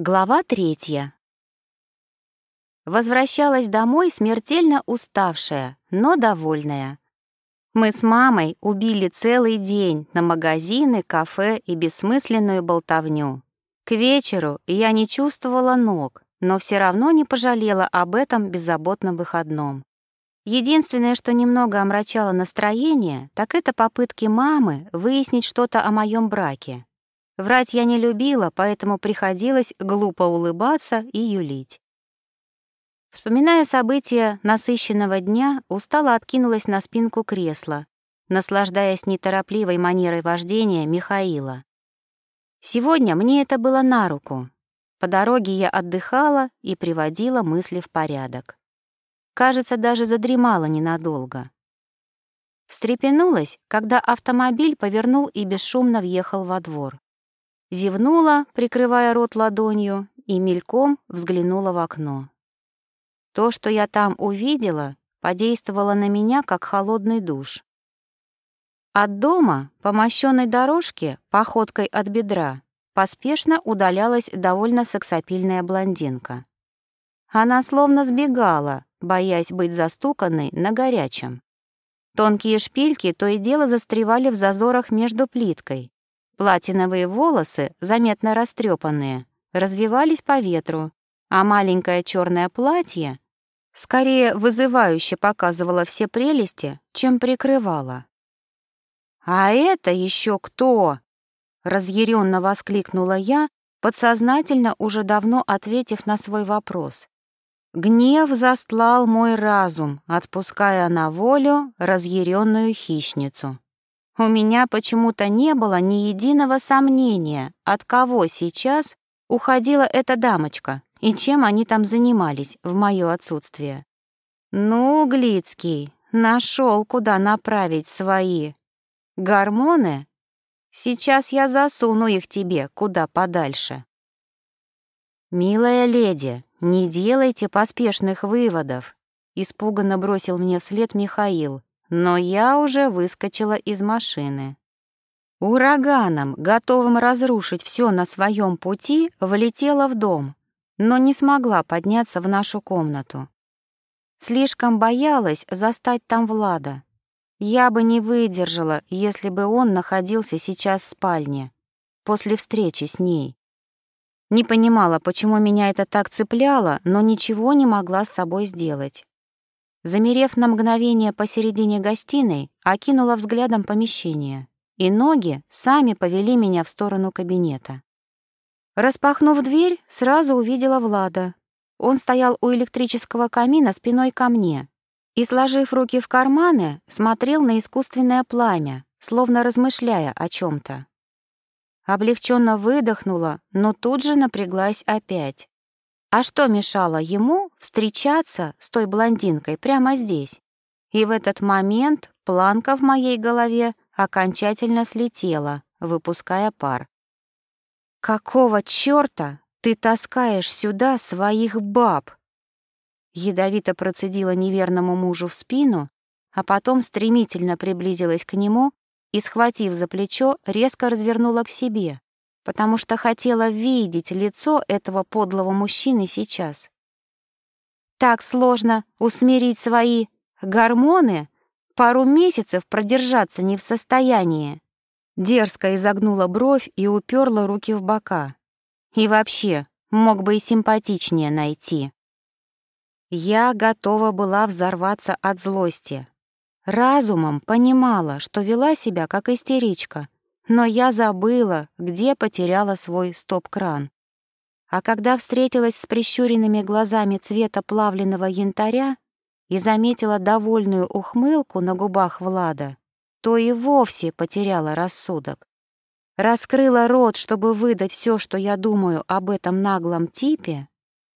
Глава третья. Возвращалась домой смертельно уставшая, но довольная. Мы с мамой убили целый день на магазины, кафе и бессмысленную болтовню. К вечеру я не чувствовала ног, но все равно не пожалела об этом беззаботном выходном. Единственное, что немного омрачало настроение, так это попытки мамы выяснить что-то о моем браке. Врать я не любила, поэтому приходилось глупо улыбаться и юлить. Вспоминая события насыщенного дня, устало откинулась на спинку кресла, наслаждаясь неторопливой манерой вождения Михаила. Сегодня мне это было на руку. По дороге я отдыхала и приводила мысли в порядок. Кажется, даже задремала ненадолго. Встрепенулась, когда автомобиль повернул и бесшумно въехал во двор. Зевнула, прикрывая рот ладонью, и мельком взглянула в окно. То, что я там увидела, подействовало на меня, как холодный душ. От дома, по мощенной дорожке, походкой от бедра, поспешно удалялась довольно сексапильная блондинка. Она словно сбегала, боясь быть застуканной на горячем. Тонкие шпильки то и дело застревали в зазорах между плиткой, Платиновые волосы, заметно растрепанные, развивались по ветру, а маленькое черное платье скорее вызывающе показывало все прелести, чем прикрывало. «А это еще кто?» — разъяренно воскликнула я, подсознательно уже давно ответив на свой вопрос. Гнев застлал мой разум, отпуская на волю разъяренную хищницу. У меня почему-то не было ни единого сомнения, от кого сейчас уходила эта дамочка и чем они там занимались в мое отсутствие. Ну, Глицкий, нашел, куда направить свои гормоны. Сейчас я засуну их тебе куда подальше. Милая леди, не делайте поспешных выводов, испуганно бросил мне вслед Михаил, но я уже выскочила из машины. Ураганом, готовым разрушить все на своем пути, влетела в дом, но не смогла подняться в нашу комнату. Слишком боялась застать там Влада. Я бы не выдержала, если бы он находился сейчас в спальне, после встречи с ней. Не понимала, почему меня это так цепляло, но ничего не могла с собой сделать. Замерев на мгновение посередине гостиной, окинула взглядом помещение, и ноги сами повели меня в сторону кабинета. Распахнув дверь, сразу увидела Влада. Он стоял у электрического камина спиной ко мне и, сложив руки в карманы, смотрел на искусственное пламя, словно размышляя о чем то Облегченно выдохнула, но тут же напряглась опять. А что мешало ему встречаться с той блондинкой прямо здесь? И в этот момент планка в моей голове окончательно слетела, выпуская пар. «Какого чёрта ты таскаешь сюда своих баб?» Ядовито процедила неверному мужу в спину, а потом стремительно приблизилась к нему и, схватив за плечо, резко развернула к себе потому что хотела видеть лицо этого подлого мужчины сейчас. Так сложно усмирить свои гормоны, пару месяцев продержаться не в состоянии. Дерзко изогнула бровь и уперла руки в бока. И вообще, мог бы и симпатичнее найти. Я готова была взорваться от злости. Разумом понимала, что вела себя как истеричка — но я забыла, где потеряла свой стоп-кран. А когда встретилась с прищуренными глазами цвета плавленного янтаря и заметила довольную ухмылку на губах Влада, то и вовсе потеряла рассудок. Раскрыла рот, чтобы выдать все, что я думаю об этом наглом типе,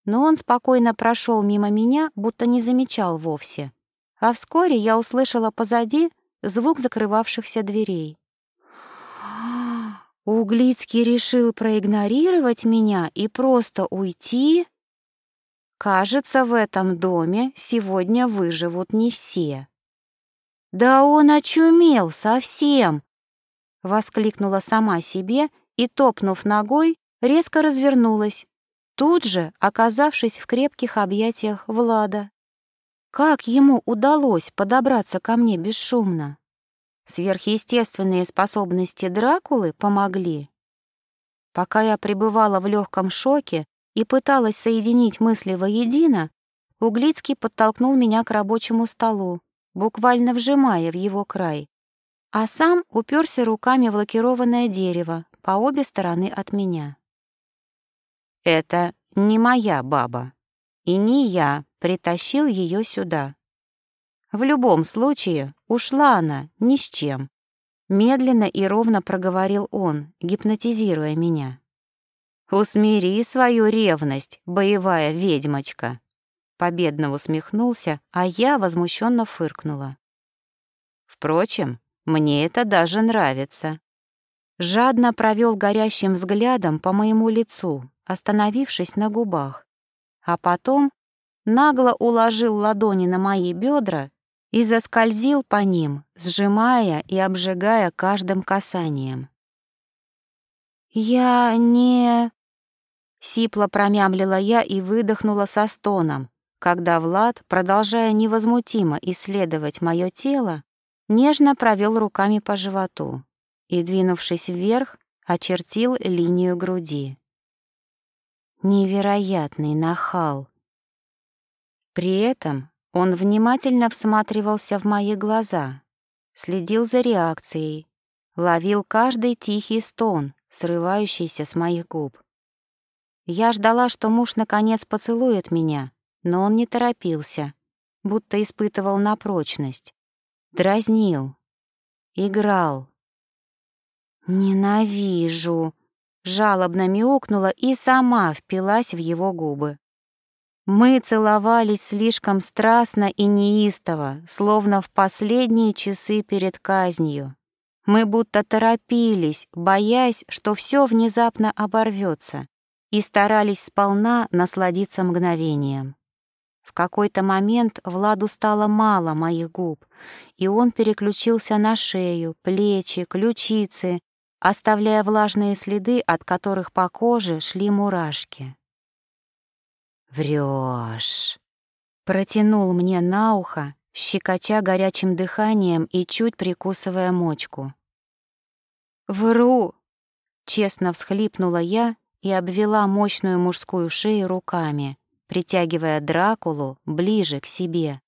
но он спокойно прошел мимо меня, будто не замечал вовсе. А вскоре я услышала позади звук закрывавшихся дверей. Углицкий решил проигнорировать меня и просто уйти? Кажется, в этом доме сегодня выживут не все. «Да он очумел совсем!» — воскликнула сама себе и, топнув ногой, резко развернулась, тут же оказавшись в крепких объятиях Влада. Как ему удалось подобраться ко мне бесшумно? Сверхъестественные способности Дракулы помогли? Пока я пребывала в легком шоке и пыталась соединить мысли воедино, Углицкий подтолкнул меня к рабочему столу, буквально вжимая в его край, а сам уперся руками в лакированное дерево по обе стороны от меня. «Это не моя баба, и не я притащил ее сюда. В любом случае, ушла она ни с чем. Медленно и ровно проговорил он, гипнотизируя меня. «Усмири свою ревность, боевая ведьмочка!» Победно усмехнулся, а я возмущенно фыркнула. Впрочем, мне это даже нравится. Жадно провел горящим взглядом по моему лицу, остановившись на губах, а потом нагло уложил ладони на мои бедра и заскользил по ним, сжимая и обжигая каждым касанием. «Я не...» Сипло промямлила я и выдохнула со стоном, когда Влад, продолжая невозмутимо исследовать мое тело, нежно провел руками по животу и, двинувшись вверх, очертил линию груди. Невероятный нахал. При этом он внимательно всматривался в мои глаза, следил за реакцией, ловил каждый тихий стон, срывающийся с моих губ. Я ждала, что муж наконец поцелует меня, но он не торопился, будто испытывал на прочность. Дразнил. Играл. «Ненавижу!» Жалобно мяукнула и сама впилась в его губы. Мы целовались слишком страстно и неистово, словно в последние часы перед казнью. Мы будто торопились, боясь, что все внезапно оборвется, и старались сполна насладиться мгновением. В какой-то момент Владу стало мало моих губ, и он переключился на шею, плечи, ключицы, оставляя влажные следы, от которых по коже шли мурашки. Врешь. Протянул мне на ухо, щекоча горячим дыханием и чуть прикусывая мочку. «Вру!» — честно всхлипнула я и обвела мощную мужскую шею руками, притягивая Дракулу ближе к себе.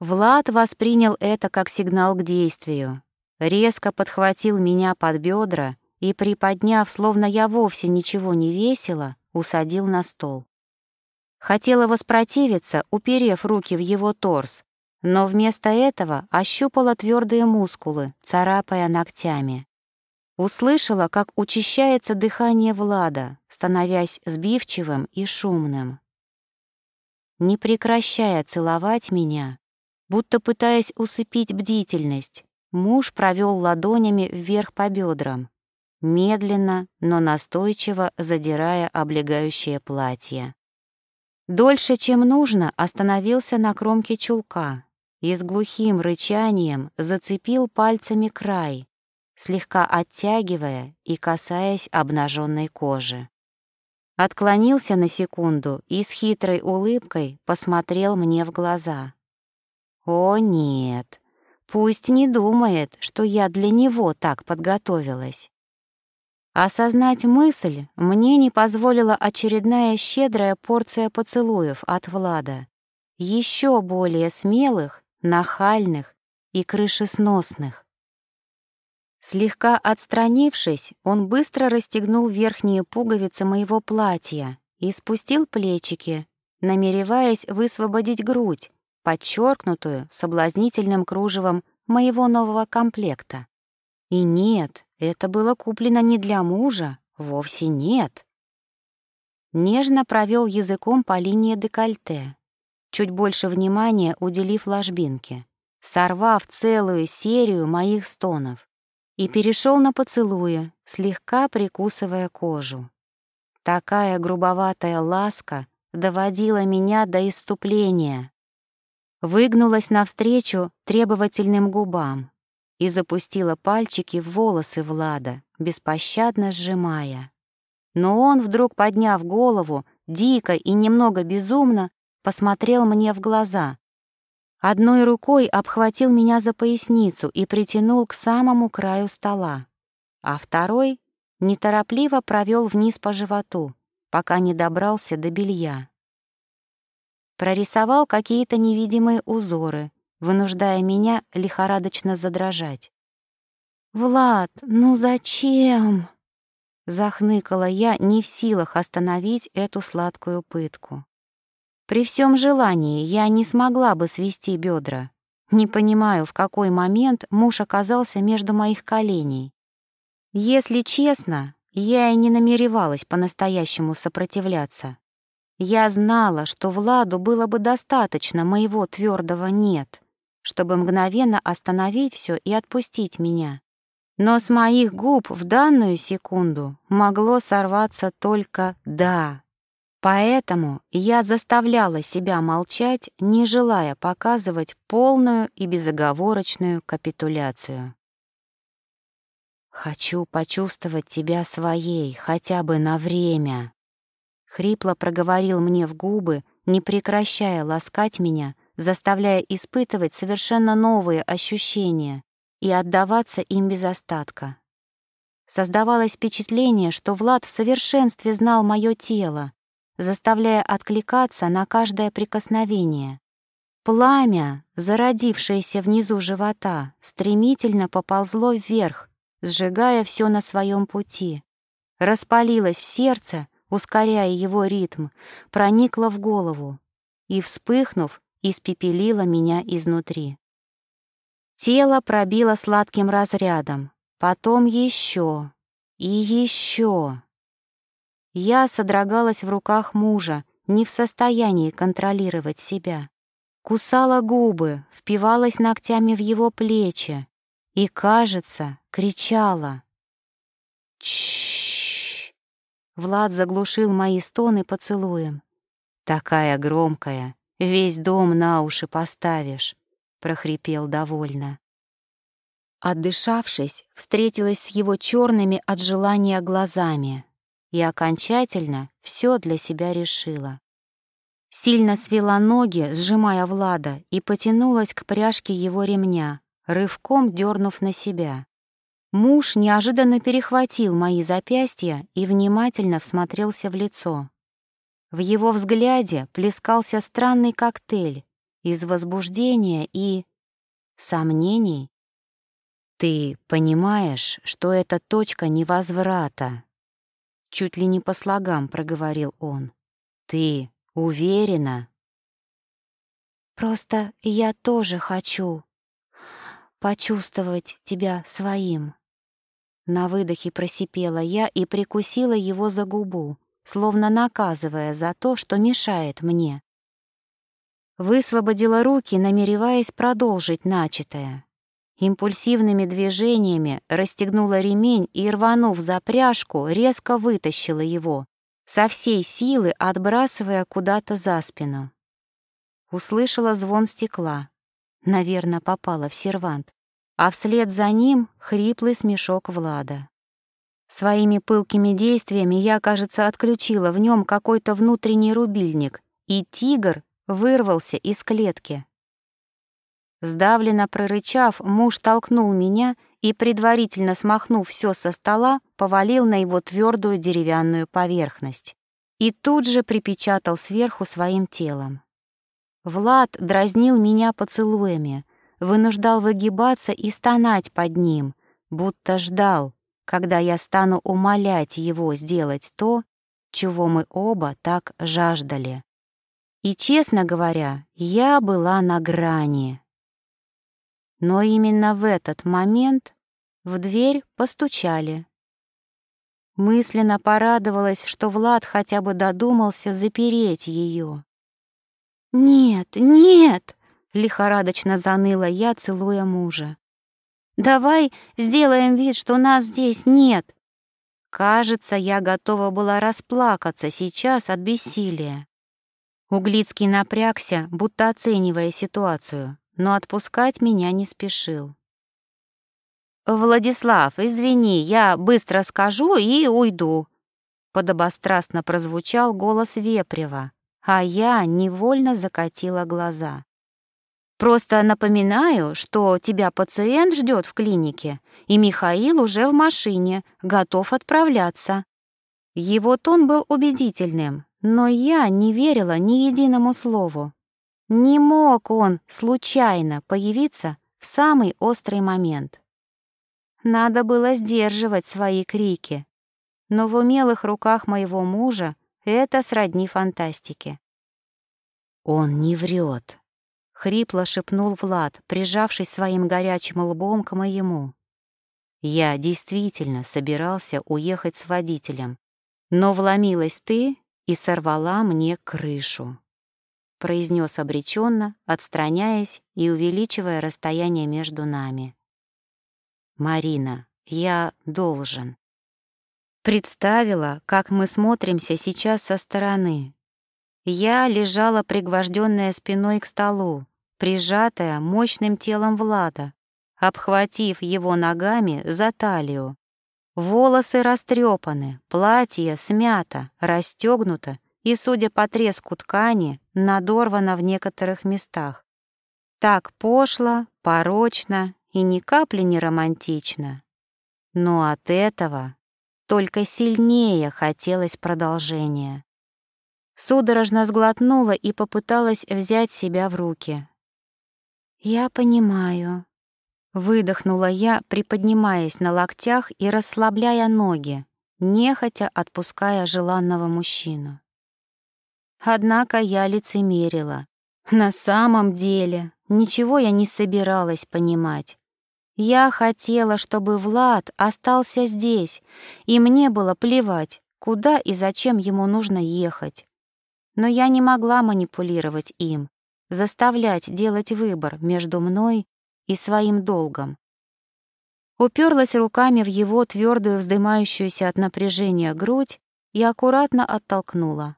Влад воспринял это как сигнал к действию, резко подхватил меня под бедра и, приподняв, словно я вовсе ничего не весила, усадил на стол. Хотела воспротивиться, уперев руки в его торс, но вместо этого ощупала твердые мускулы, царапая ногтями. Услышала, как учащается дыхание Влада, становясь сбивчивым и шумным. Не прекращая целовать меня, будто пытаясь усыпить бдительность, муж провел ладонями вверх по бедрам, медленно, но настойчиво задирая облегающее платье. Дольше, чем нужно, остановился на кромке чулка и с глухим рычанием зацепил пальцами край, слегка оттягивая и касаясь обнаженной кожи. Отклонился на секунду и с хитрой улыбкой посмотрел мне в глаза. «О, нет, пусть не думает, что я для него так подготовилась. Осознать мысль мне не позволила очередная щедрая порция поцелуев от Влада, еще более смелых, нахальных и крышесносных. Слегка отстранившись, он быстро расстегнул верхние пуговицы моего платья и спустил плечики, намереваясь высвободить грудь, подчеркнутую соблазнительным кружевом моего нового комплекта. И нет, это было куплено не для мужа, вовсе нет. Нежно провел языком по линии декольте, чуть больше внимания уделив ложбинке, сорвав целую серию моих стонов, и перешел на поцелуя, слегка прикусывая кожу. Такая грубоватая ласка доводила меня до иступления. Выгнулась навстречу требовательным губам, и запустила пальчики в волосы Влада, беспощадно сжимая. Но он, вдруг подняв голову, дико и немного безумно, посмотрел мне в глаза. Одной рукой обхватил меня за поясницу и притянул к самому краю стола, а второй неторопливо провел вниз по животу, пока не добрался до белья. Прорисовал какие-то невидимые узоры, вынуждая меня лихорадочно задрожать. «Влад, ну зачем?» Захныкала я, не в силах остановить эту сладкую пытку. При всем желании я не смогла бы свести бедра. Не понимаю, в какой момент муж оказался между моих коленей. Если честно, я и не намеревалась по-настоящему сопротивляться. Я знала, что Владу было бы достаточно моего твердого «нет», чтобы мгновенно остановить все и отпустить меня. Но с моих губ в данную секунду могло сорваться только «да». Поэтому я заставляла себя молчать, не желая показывать полную и безоговорочную капитуляцию. «Хочу почувствовать тебя своей, хотя бы на время», — хрипло проговорил мне в губы, не прекращая ласкать меня, заставляя испытывать совершенно новые ощущения и отдаваться им без остатка. Создавалось впечатление, что Влад в совершенстве знал мое тело, заставляя откликаться на каждое прикосновение. Пламя, зародившееся внизу живота, стремительно поползло вверх, сжигая все на своем пути. Распалилась в сердце, ускоряя его ритм, проникла в голову и, вспыхнув, испепелила меня изнутри. Тело пробило сладким разрядом, потом еще и еще. Я содрогалась в руках мужа, не в состоянии контролировать себя. Кусала губы, впивалась ногтями в его плечи, и, кажется, кричала. Чш! Влад заглушил мои стоны поцелуем. Такая громкая, весь дом на уши поставишь, прохрипел довольно. Отдышавшись, встретилась с его черными от желания глазами и окончательно все для себя решила. Сильно свела ноги, сжимая Влада, и потянулась к пряжке его ремня, рывком дернув на себя. Муж неожиданно перехватил мои запястья и внимательно всмотрелся в лицо. В его взгляде плескался странный коктейль из возбуждения и... сомнений. «Ты понимаешь, что это точка невозврата?» Чуть ли не по слогам проговорил он. «Ты уверена?» «Просто я тоже хочу», почувствовать тебя своим. На выдохе просипела я и прикусила его за губу, словно наказывая за то, что мешает мне. Высвободила руки, намереваясь продолжить начатое. Импульсивными движениями расстегнула ремень и, рванув за пряжку, резко вытащила его, со всей силы отбрасывая куда-то за спину. Услышала звон стекла, Наверное, попала в сервант. А вслед за ним хриплый смешок Влада. Своими пылкими действиями я, кажется, отключила в нем какой-то внутренний рубильник, и тигр вырвался из клетки. Сдавленно прорычав, муж толкнул меня и, предварительно смахнув все со стола, повалил на его твердую деревянную поверхность и тут же припечатал сверху своим телом. Влад дразнил меня поцелуями, вынуждал выгибаться и стонать под ним, будто ждал, когда я стану умолять его сделать то, чего мы оба так жаждали. И, честно говоря, я была на грани. Но именно в этот момент в дверь постучали. Мысленно порадовалась, что Влад хотя бы додумался запереть ее. «Нет, нет!» — лихорадочно заныла я, целуя мужа. «Давай сделаем вид, что нас здесь нет!» Кажется, я готова была расплакаться сейчас от бессилия. Углицкий напрягся, будто оценивая ситуацию, но отпускать меня не спешил. «Владислав, извини, я быстро скажу и уйду», подобострастно прозвучал голос Вепрева, а я невольно закатила глаза. «Просто напоминаю, что тебя пациент ждет в клинике, и Михаил уже в машине, готов отправляться». Его тон был убедительным, но я не верила ни единому слову. Не мог он случайно появиться в самый острый момент. Надо было сдерживать свои крики, но в умелых руках моего мужа это сродни фантастике. «Он не врет», — хрипло шепнул Влад, прижавшись своим горячим лбом к моему. «Я действительно собирался уехать с водителем, но вломилась ты и сорвала мне крышу», — произнес обреченно, отстраняясь и увеличивая расстояние между нами. «Марина, я должен». Представила, как мы смотримся сейчас со стороны. Я лежала пригвожденная спиной к столу, прижатая мощным телом Влада, обхватив его ногами за талию. Волосы растрепаны, платье смято, расстегнуто и, судя по треску ткани, надорвано в некоторых местах. Так пошло, порочно и ни капли не романтично. Но от этого только сильнее хотелось продолжения. Судорожно сглотнула и попыталась взять себя в руки. «Я понимаю», — выдохнула я, приподнимаясь на локтях и расслабляя ноги, нехотя отпуская желанного мужчину. Однако я лицемерила. На самом деле ничего я не собиралась понимать. Я хотела, чтобы Влад остался здесь, и мне было плевать, куда и зачем ему нужно ехать. Но я не могла манипулировать им, заставлять делать выбор между мной и своим долгом. Уперлась руками в его твердую, вздымающуюся от напряжения грудь и аккуратно оттолкнула.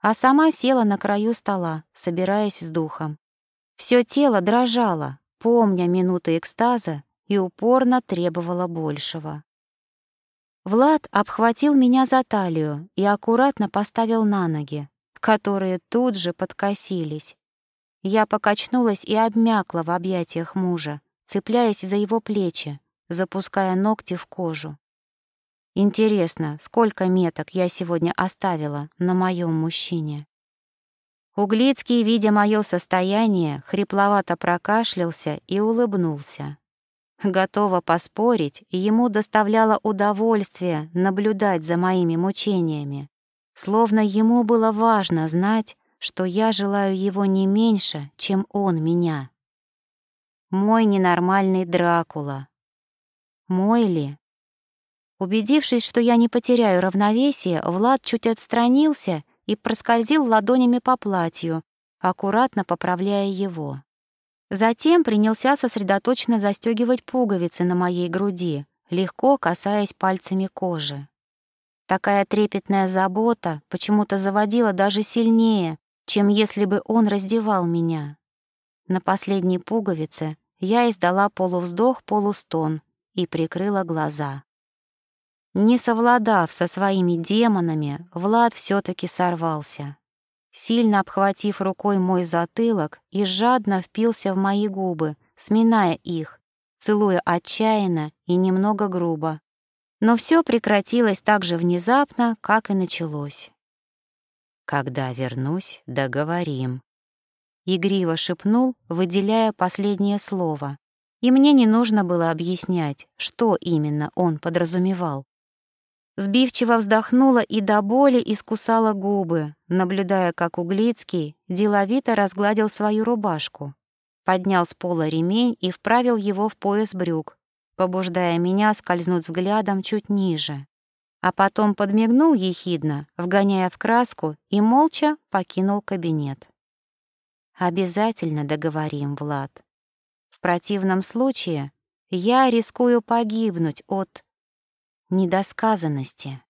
А сама села на краю стола, собираясь с духом. Все тело дрожало, помня минуты экстаза и упорно требовала большего. Влад обхватил меня за талию и аккуратно поставил на ноги, которые тут же подкосились. Я покачнулась и обмякла в объятиях мужа, цепляясь за его плечи, запуская ногти в кожу. Интересно, сколько меток я сегодня оставила на моем мужчине? Углицкий, видя мое состояние, хрипловато прокашлялся и улыбнулся. Готова поспорить, ему доставляло удовольствие наблюдать за моими мучениями, словно ему было важно знать, что я желаю его не меньше, чем он меня. Мой ненормальный Дракула. Мой ли? Убедившись, что я не потеряю равновесие, Влад чуть отстранился и проскользил ладонями по платью, аккуратно поправляя его. Затем принялся сосредоточенно застегивать пуговицы на моей груди, легко касаясь пальцами кожи. Такая трепетная забота почему-то заводила даже сильнее, чем если бы он раздевал меня. На последней пуговице я издала полувздох-полустон и прикрыла глаза. Не совладав со своими демонами, Влад все таки сорвался. Сильно обхватив рукой мой затылок и жадно впился в мои губы, сминая их, целуя отчаянно и немного грубо. Но все прекратилось так же внезапно, как и началось. «Когда вернусь, договорим», — игриво шепнул, выделяя последнее слово. И мне не нужно было объяснять, что именно он подразумевал. Сбивчиво вздохнула и до боли искусала губы, наблюдая, как Углицкий деловито разгладил свою рубашку, поднял с пола ремень и вправил его в пояс брюк, побуждая меня скользнуть взглядом чуть ниже. А потом подмигнул ехидно, вгоняя в краску, и молча покинул кабинет. «Обязательно договорим, Влад. В противном случае я рискую погибнуть от недосказанности.